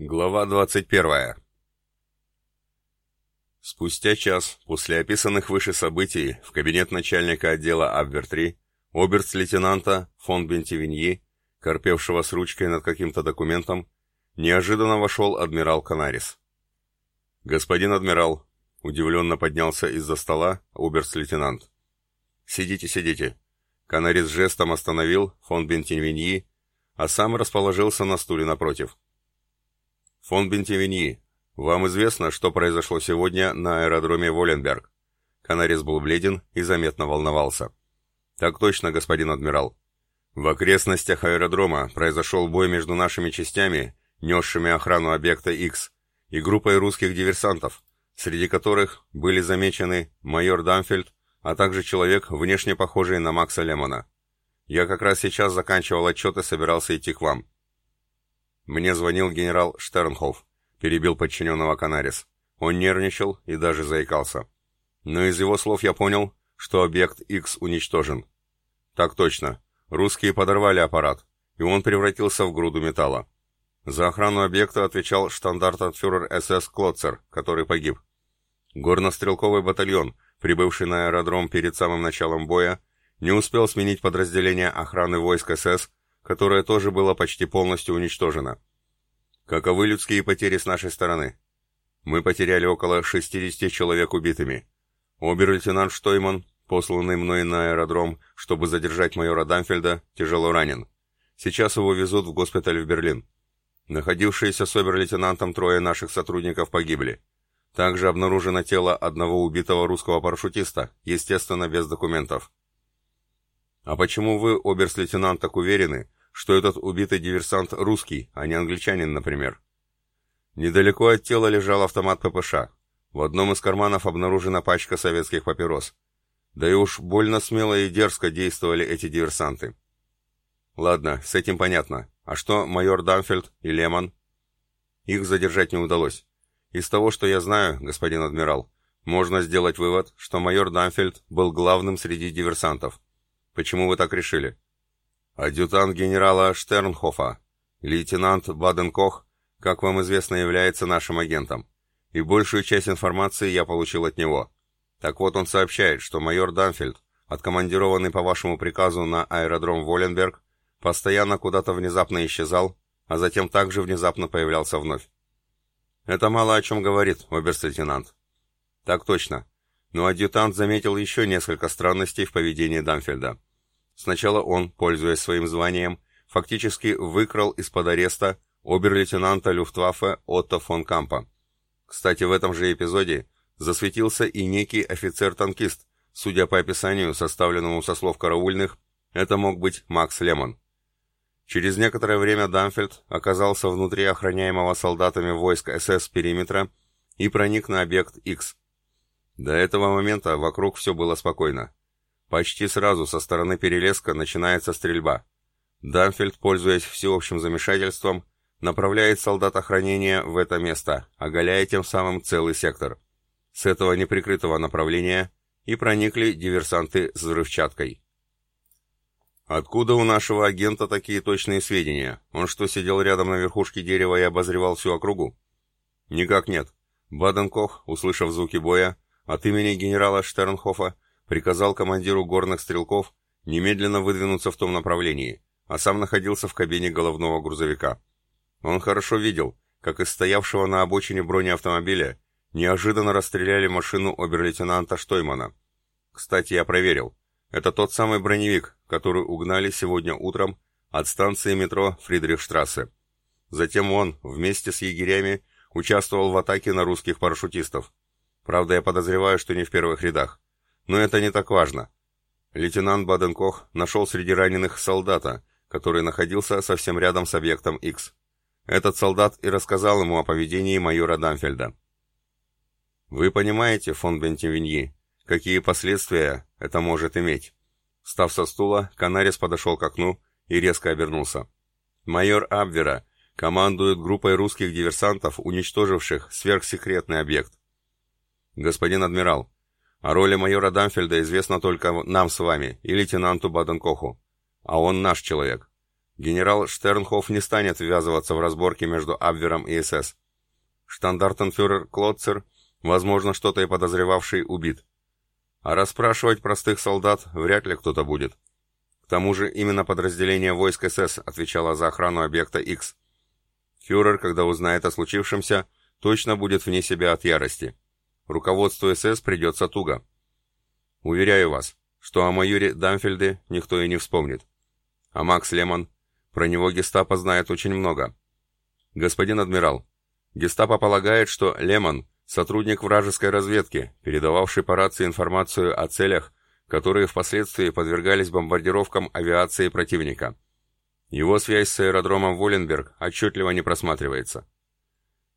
Глава 21. Спустя час после описанных выше событий в кабинет начальника отдела Абвер-3 оберст-лейтенанта фон Бентивиньи, корпевшего с ручкой над каким-то документом, неожиданно вошел адмирал Канарис. «Господин адмирал», — удивленно поднялся из-за стола оберст-лейтенант. «Сидите, сидите». Канарис жестом остановил фон Бентивиньи, а сам расположился на стуле напротив. «Фон Бентивиньи, вам известно, что произошло сегодня на аэродроме Воленберг?» Канарис был бледен и заметно волновался. «Так точно, господин адмирал. В окрестностях аэродрома произошел бой между нашими частями, несшими охрану объекта X, и группой русских диверсантов, среди которых были замечены майор Дамфельд, а также человек, внешне похожий на Макса Лемона. Я как раз сейчас заканчивал отчет и собирался идти к вам. Мне звонил генерал Штернхоф, перебил подчиненного Канарис. Он нервничал и даже заикался. Но из его слов я понял, что объект X уничтожен. Так точно. Русские подорвали аппарат, и он превратился в груду металла. За охрану объекта отвечал штандартенфюрер СС Клотцер, который погиб. Горнострелковый батальон, прибывший на аэродром перед самым началом боя, не успел сменить подразделение охраны войск СС которое тоже было почти полностью уничтожено. Каковы людские потери с нашей стороны? Мы потеряли около 60 человек убитыми. Обер-лейтенант Штойман, посланный мной на аэродром, чтобы задержать майора Дамфельда, тяжело ранен. Сейчас его везут в госпиталь в Берлин. Находившиеся с обер-лейтенантом трое наших сотрудников погибли. Также обнаружено тело одного убитого русского парашютиста, естественно, без документов. А почему вы, оберст-лейтенант, так уверены, что этот убитый диверсант русский, а не англичанин, например? Недалеко от тела лежал автомат ППШ. В одном из карманов обнаружена пачка советских папирос. Да и уж больно смело и дерзко действовали эти диверсанты. Ладно, с этим понятно. А что майор Дамфельд и Лемон? Их задержать не удалось. Из того, что я знаю, господин адмирал, можно сделать вывод, что майор Дамфельд был главным среди диверсантов. Почему вы так решили? Адъютант генерала Штернхофа, лейтенант Баденкох, как вам известно, является нашим агентом. И большую часть информации я получил от него. Так вот, он сообщает, что майор Данфельд, откомандированный по вашему приказу на аэродром Воленберг, постоянно куда-то внезапно исчезал, а затем также внезапно появлялся вновь. Это мало о чем говорит, оберст-лейтенант. Так точно. Но адъютант заметил еще несколько странностей в поведении Дамфельда. Сначала он, пользуясь своим званием, фактически выкрал из-под ареста обер-лейтенанта Люфтваффе Отто фон Кампа. Кстати, в этом же эпизоде засветился и некий офицер-танкист, судя по описанию, составленному со слов караульных, это мог быть Макс Лемон. Через некоторое время Дамфельд оказался внутри охраняемого солдатами войск СС периметра и проник на объект X. До этого момента вокруг все было спокойно. Почти сразу со стороны перелеска начинается стрельба. Дамфельд, пользуясь всеобщим замешательством, направляет солдат охранения в это место, оголяя тем самым целый сектор. С этого неприкрытого направления и проникли диверсанты с взрывчаткой. Откуда у нашего агента такие точные сведения? Он что, сидел рядом на верхушке дерева и обозревал всю округу? Никак нет. Баденкох, услышав звуки боя, от имени генерала Штернхофа приказал командиру горных стрелков немедленно выдвинуться в том направлении, а сам находился в кабине головного грузовика. Он хорошо видел, как из стоявшего на обочине бронеавтомобиля неожиданно расстреляли машину обер-лейтенанта Штоймана. Кстати, я проверил. Это тот самый броневик, который угнали сегодня утром от станции метро Фридрихштрассе. Затем он, вместе с егерями, участвовал в атаке на русских парашютистов. Правда, я подозреваю, что не в первых рядах. Но это не так важно. Лейтенант Баденкох нашел среди раненых солдата, который находился совсем рядом с объектом X. Этот солдат и рассказал ему о поведении майора Дамфельда. Вы понимаете, фон Бентивиньи, какие последствия это может иметь? Встав со стула, Канарис подошел к окну и резко обернулся. Майор Абвера командует группой русских диверсантов, уничтоживших сверхсекретный объект. «Господин адмирал, о роли майора Дамфельда известно только нам с вами и лейтенанту Баденкоху. А он наш человек. Генерал Штернхоф не станет ввязываться в разборки между Абвером и СС. Штандартенфюрер Клотцер, возможно, что-то и подозревавший, убит. А расспрашивать простых солдат вряд ли кто-то будет. К тому же именно подразделение войск СС отвечало за охрану объекта X. Фюрер, когда узнает о случившемся, точно будет вне себя от ярости. Руководству СС придется туго. Уверяю вас, что о майоре Дамфельде никто и не вспомнит. А Макс Лемон про него гестапо знает очень много. Господин адмирал, гестапо полагает, что Лемон – сотрудник вражеской разведки, передававший по рации информацию о целях, которые впоследствии подвергались бомбардировкам авиации противника. Его связь с аэродромом Воленберг отчетливо не просматривается.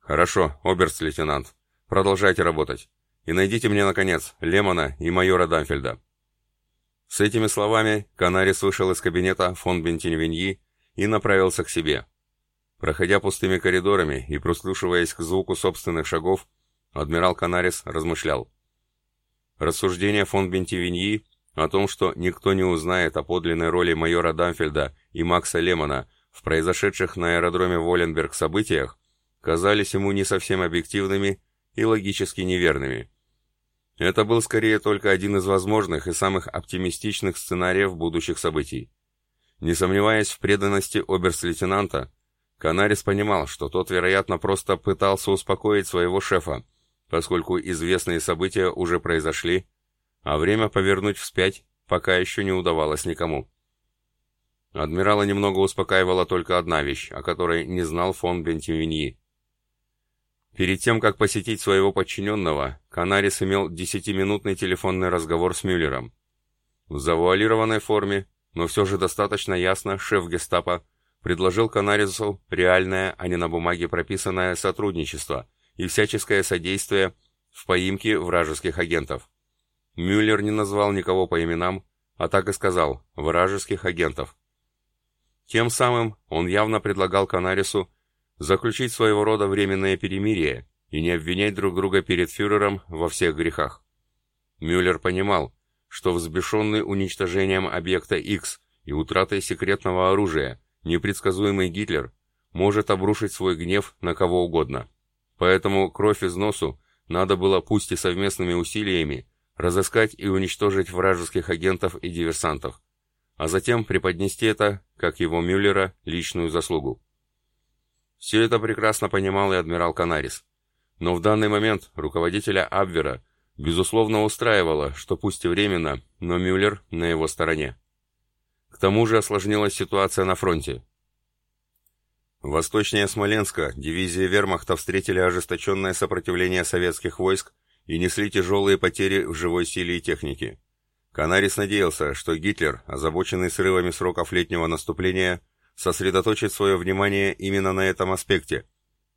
Хорошо, оберст-лейтенант, продолжайте работать. И найдите мне, наконец, Лемона и майора Дамфельда. С этими словами Канарис вышел из кабинета фон Бентинвиньи и направился к себе. Проходя пустыми коридорами и прислушиваясь к звуку собственных шагов, адмирал Канарис размышлял. Рассуждение фон Бентивиньи о том, что никто не узнает о подлинной роли майора Дамфельда и Макса Лемона в произошедших на аэродроме Воленберг событиях, казались ему не совсем объективными и логически неверными. Это был скорее только один из возможных и самых оптимистичных сценариев будущих событий. Не сомневаясь в преданности оберст-лейтенанта, Канарис понимал, что тот, вероятно, просто пытался успокоить своего шефа, поскольку известные события уже произошли, а время повернуть вспять пока еще не удавалось никому. Адмирала немного успокаивала только одна вещь, о которой не знал фон Бентивиньи. Перед тем, как посетить своего подчиненного, Канарис имел десятиминутный телефонный разговор с Мюллером. В завуалированной форме но все же достаточно ясно шеф гестапо предложил Канарису реальное, а не на бумаге прописанное сотрудничество и всяческое содействие в поимке вражеских агентов. Мюллер не назвал никого по именам, а так и сказал «вражеских агентов». Тем самым он явно предлагал Канарису заключить своего рода временное перемирие и не обвинять друг друга перед фюрером во всех грехах. Мюллер понимал, что взбешенный уничтожением объекта X и утратой секретного оружия, непредсказуемый Гитлер может обрушить свой гнев на кого угодно. Поэтому кровь из носу надо было пусть и совместными усилиями разыскать и уничтожить вражеских агентов и диверсантов, а затем преподнести это, как его Мюллера, личную заслугу. Все это прекрасно понимал и адмирал Канарис. Но в данный момент руководителя Абвера Безусловно, устраивало, что пусть и временно, но Мюллер на его стороне. К тому же осложнилась ситуация на фронте. Восточнее Смоленска дивизии вермахта встретили ожесточенное сопротивление советских войск и несли тяжелые потери в живой силе и технике. Канарис надеялся, что Гитлер, озабоченный срывами сроков летнего наступления, сосредоточит свое внимание именно на этом аспекте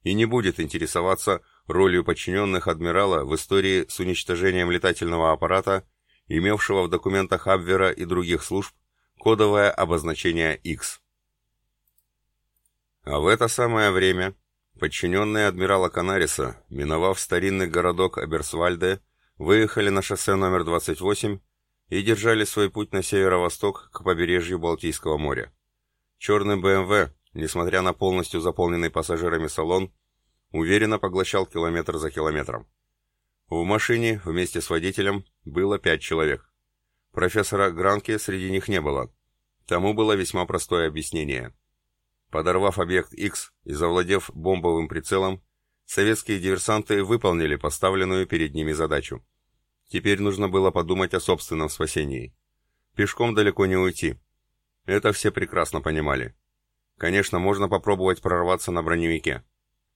и не будет интересоваться ролью подчиненных адмирала в истории с уничтожением летательного аппарата, имевшего в документах Абвера и других служб кодовое обозначение X. А в это самое время подчиненные адмирала Канариса, миновав старинный городок Аберсвальде, выехали на шоссе номер 28 и держали свой путь на северо-восток к побережью Балтийского моря. Черный БМВ, несмотря на полностью заполненный пассажирами салон, уверенно поглощал километр за километром. В машине вместе с водителем было пять человек. Профессора Гранки среди них не было. Тому было весьма простое объяснение. Подорвав объект X и завладев бомбовым прицелом, советские диверсанты выполнили поставленную перед ними задачу. Теперь нужно было подумать о собственном спасении. Пешком далеко не уйти. Это все прекрасно понимали. Конечно, можно попробовать прорваться на броневике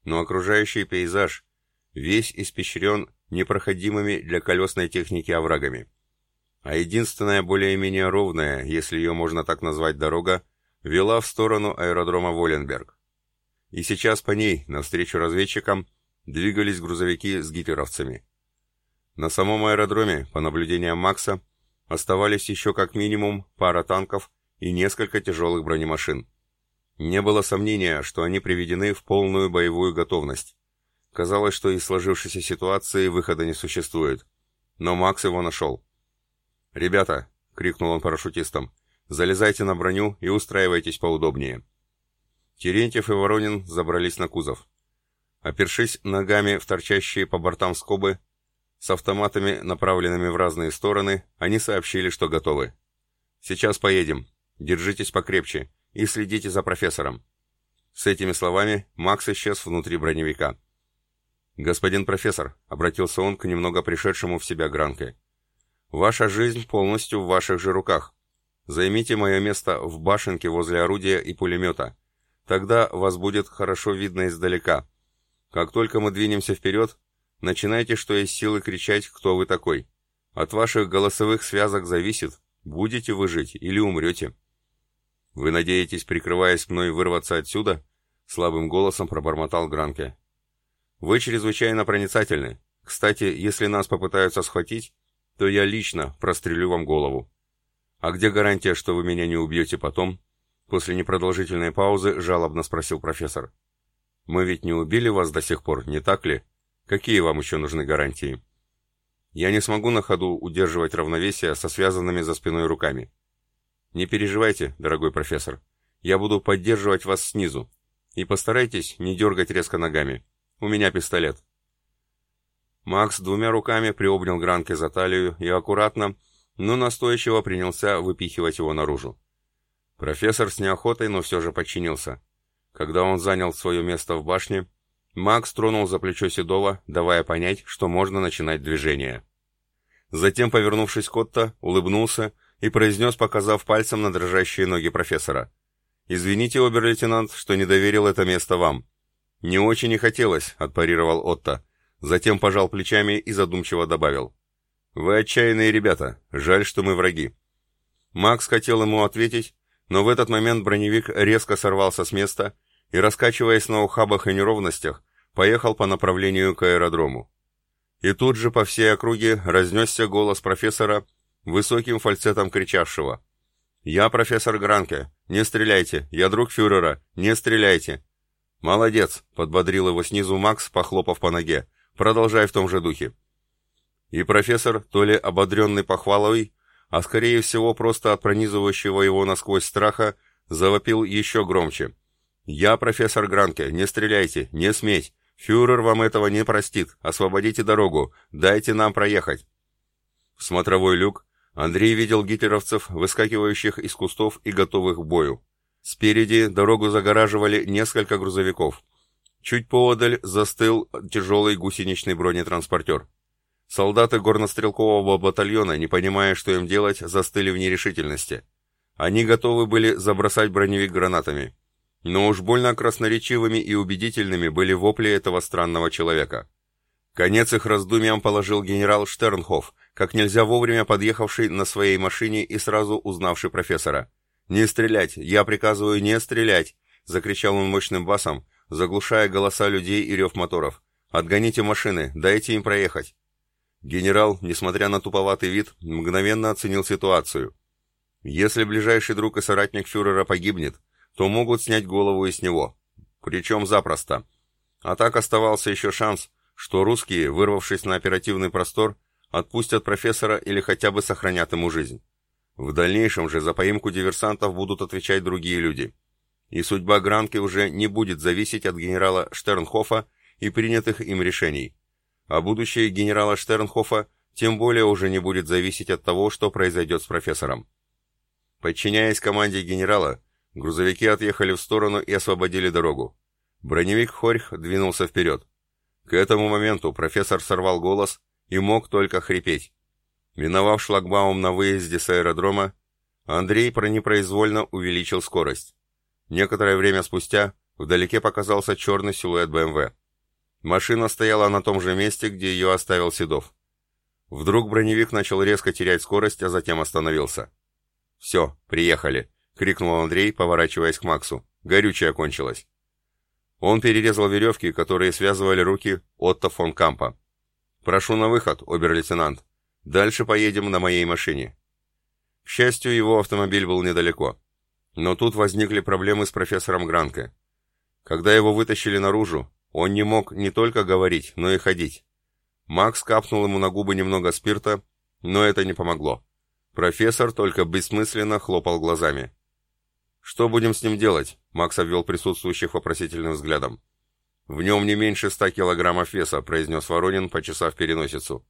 но окружающий пейзаж весь испещрен непроходимыми для колесной техники оврагами. А единственная более-менее ровная, если ее можно так назвать, дорога, вела в сторону аэродрома Воленберг. И сейчас по ней, навстречу разведчикам, двигались грузовики с гитлеровцами. На самом аэродроме, по наблюдениям Макса, оставались еще как минимум пара танков и несколько тяжелых бронемашин. Не было сомнения, что они приведены в полную боевую готовность. Казалось, что из сложившейся ситуации выхода не существует. Но Макс его нашел. «Ребята!» — крикнул он парашютистам. залезайте на броню и устраивайтесь поудобнее. Терентьев и Воронин забрались на кузов. Опершись ногами в торчащие по бортам скобы, с автоматами, направленными в разные стороны, они сообщили, что готовы. «Сейчас поедем. Держитесь покрепче и следите за профессором». С этими словами Макс исчез внутри броневика. «Господин профессор», — обратился он к немного пришедшему в себя Гранке, — «ваша жизнь полностью в ваших же руках. Займите мое место в башенке возле орудия и пулемета. Тогда вас будет хорошо видно издалека. Как только мы двинемся вперед, начинайте что есть силы кричать, кто вы такой. От ваших голосовых связок зависит, будете вы жить или умрете». «Вы надеетесь, прикрываясь мной, вырваться отсюда?» — слабым голосом пробормотал Гранке. «Вы чрезвычайно проницательны. Кстати, если нас попытаются схватить, то я лично прострелю вам голову. А где гарантия, что вы меня не убьете потом?» После непродолжительной паузы жалобно спросил профессор. «Мы ведь не убили вас до сих пор, не так ли? Какие вам еще нужны гарантии?» «Я не смогу на ходу удерживать равновесие со связанными за спиной руками. Не переживайте, дорогой профессор. Я буду поддерживать вас снизу. И постарайтесь не дергать резко ногами. У меня пистолет. Макс двумя руками приобнял Гранке за талию и аккуратно, но настойчиво принялся выпихивать его наружу. Профессор с неохотой, но все же подчинился. Когда он занял свое место в башне, Макс тронул за плечо Седова, давая понять, что можно начинать движение. Затем, повернувшись к Отто, улыбнулся и произнес, показав пальцем на дрожащие ноги профессора. «Извините, обер-лейтенант, что не доверил это место вам». «Не очень и хотелось», — отпарировал Отто. Затем пожал плечами и задумчиво добавил. «Вы отчаянные ребята. Жаль, что мы враги». Макс хотел ему ответить, но в этот момент броневик резко сорвался с места и, раскачиваясь на ухабах и неровностях, поехал по направлению к аэродрому. И тут же по всей округе разнесся голос профессора, высоким фальцетом кричавшего. «Я профессор Гранке! Не стреляйте! Я друг фюрера! Не стреляйте!» «Молодец!» — подбодрил его снизу Макс, похлопав по ноге. «Продолжай в том же духе». И профессор, то ли ободренный похвалой, а скорее всего просто от пронизывающего его насквозь страха, завопил еще громче. «Я профессор Гранке! Не стреляйте! Не сметь! Фюрер вам этого не простит! Освободите дорогу! Дайте нам проехать!» В смотровой люк Андрей видел гитлеровцев, выскакивающих из кустов и готовых к бою. Спереди дорогу загораживали несколько грузовиков. Чуть поодаль застыл тяжелый гусеничный бронетранспортер. Солдаты горнострелкового батальона, не понимая, что им делать, застыли в нерешительности. Они готовы были забросать броневик гранатами. Но уж больно красноречивыми и убедительными были вопли этого странного человека. Конец их раздумьям положил генерал Штернхоф, как нельзя вовремя подъехавший на своей машине и сразу узнавший профессора. «Не стрелять! Я приказываю не стрелять!» — закричал он мощным басом, заглушая голоса людей и рев моторов. «Отгоните машины, дайте им проехать!» Генерал, несмотря на туповатый вид, мгновенно оценил ситуацию. Если ближайший друг и соратник фюрера погибнет, то могут снять голову и с него. Причем запросто. А так оставался еще шанс, что русские, вырвавшись на оперативный простор, отпустят профессора или хотя бы сохранят ему жизнь. В дальнейшем же за поимку диверсантов будут отвечать другие люди. И судьба Гранки уже не будет зависеть от генерала Штернхофа и принятых им решений. А будущее генерала Штернхофа тем более уже не будет зависеть от того, что произойдет с профессором. Подчиняясь команде генерала, грузовики отъехали в сторону и освободили дорогу. Броневик Хорьх двинулся вперед. К этому моменту профессор сорвал голос и мог только хрипеть. Миновав шлагбаум на выезде с аэродрома, Андрей непроизвольно увеличил скорость. Некоторое время спустя вдалеке показался черный силуэт БМВ. Машина стояла на том же месте, где ее оставил Седов. Вдруг броневик начал резко терять скорость, а затем остановился. «Все, приехали!» — крикнул Андрей, поворачиваясь к Максу. «Горючее кончилось». Он перерезал веревки, которые связывали руки Отто фон Кампа. «Прошу на выход, обер-лейтенант. Дальше поедем на моей машине». К счастью, его автомобиль был недалеко. Но тут возникли проблемы с профессором Гранке. Когда его вытащили наружу, он не мог не только говорить, но и ходить. Макс капнул ему на губы немного спирта, но это не помогло. Профессор только бессмысленно хлопал глазами. «Что будем с ним делать?» — Макс обвел присутствующих вопросительным взглядом. «В нем не меньше ста килограммов веса», — произнес Воронин, почесав переносицу.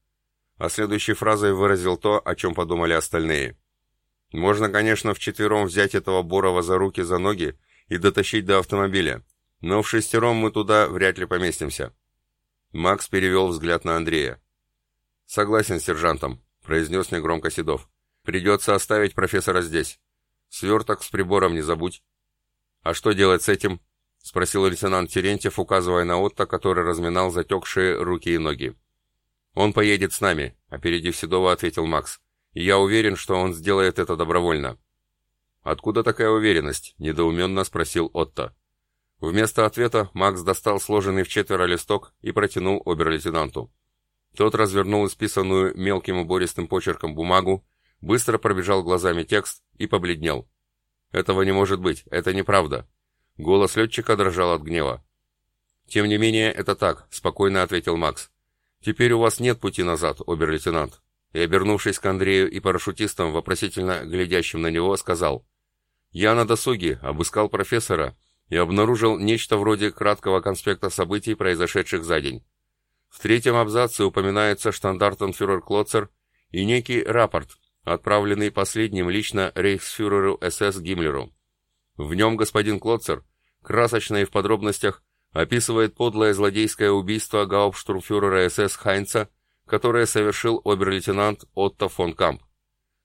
А следующей фразой выразил то, о чем подумали остальные. «Можно, конечно, вчетвером взять этого Борова за руки, за ноги и дотащить до автомобиля, но в шестером мы туда вряд ли поместимся». Макс перевел взгляд на Андрея. «Согласен с сержантом», — произнес негромко Седов. «Придется оставить профессора здесь. Сверток с прибором не забудь». «А что делать с этим?» — спросил лейтенант Терентьев, указывая на Отто, который разминал затекшие руки и ноги. «Он поедет с нами», — опередив Седова, ответил Макс. «И я уверен, что он сделает это добровольно». «Откуда такая уверенность?» — недоуменно спросил Отто. Вместо ответа Макс достал сложенный в четверо листок и протянул обер-лейтенанту. Тот развернул исписанную мелким убористым почерком бумагу, быстро пробежал глазами текст и побледнел. «Этого не может быть, это неправда». Голос летчика дрожал от гнева. «Тем не менее, это так», — спокойно ответил Макс. «Теперь у вас нет пути назад, обер-лейтенант». И, обернувшись к Андрею и парашютистам, вопросительно глядящим на него, сказал. «Я на досуге обыскал профессора и обнаружил нечто вроде краткого конспекта событий, произошедших за день. В третьем абзаце упоминается штандартенфюрер Клоцер и некий рапорт, отправленный последним лично рейхсфюреру СС Гиммлеру. В нем господин Клоцер, красочно и в подробностях, описывает подлое злодейское убийство гауптштурмфюрера СС Хайнца, которое совершил обер-лейтенант Отто фон Камп.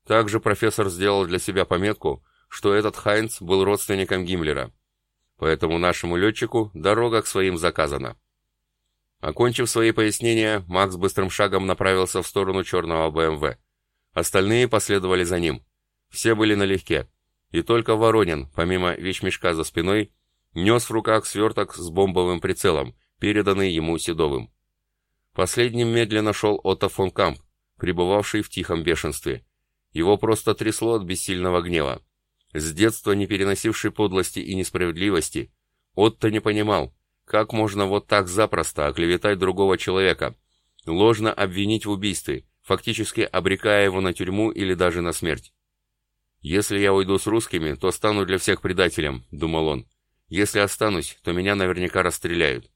Также профессор сделал для себя пометку, что этот Хайнц был родственником Гиммлера. Поэтому нашему летчику дорога к своим заказана. Окончив свои пояснения, Макс быстрым шагом направился в сторону черного БМВ. Остальные последовали за ним. Все были налегке. И только Воронин, помимо вещмешка за спиной, нес в руках сверток с бомбовым прицелом, переданный ему Седовым. Последним медленно шел Отто фон Камп, пребывавший в тихом бешенстве. Его просто трясло от бессильного гнева. С детства не переносивший подлости и несправедливости, Отто не понимал, как можно вот так запросто оклеветать другого человека, ложно обвинить в убийстве, фактически обрекая его на тюрьму или даже на смерть. «Если я уйду с русскими, то стану для всех предателем», — думал он. «Если останусь, то меня наверняка расстреляют».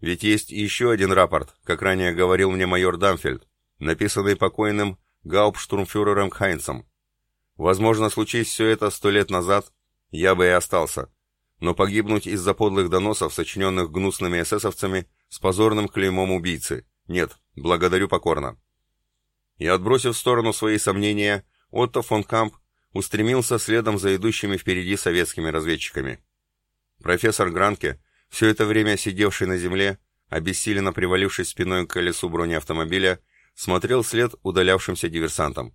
Ведь есть еще один рапорт, как ранее говорил мне майор Дамфельд, написанный покойным гауптштурмфюрером Хайнцем. Возможно, случись все это сто лет назад, я бы и остался. Но погибнуть из-за подлых доносов, сочиненных гнусными эсэсовцами, с позорным клеймом убийцы. Нет, благодарю покорно. И отбросив в сторону свои сомнения, Отто фон Камп устремился следом за идущими впереди советскими разведчиками. Профессор Гранке, все это время сидевший на земле, обессиленно привалившись спиной к колесу бронеавтомобиля, смотрел след удалявшимся диверсантам.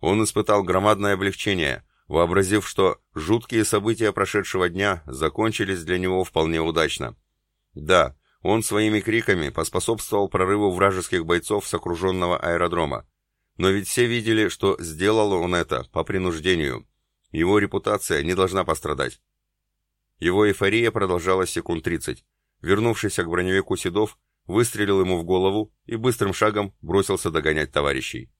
Он испытал громадное облегчение, вообразив, что жуткие события прошедшего дня закончились для него вполне удачно. Да, он своими криками поспособствовал прорыву вражеских бойцов с окруженного аэродрома. Но ведь все видели, что сделал он это по принуждению. Его репутация не должна пострадать. Его эйфория продолжалась секунд 30. Вернувшийся к броневику Седов, выстрелил ему в голову и быстрым шагом бросился догонять товарищей.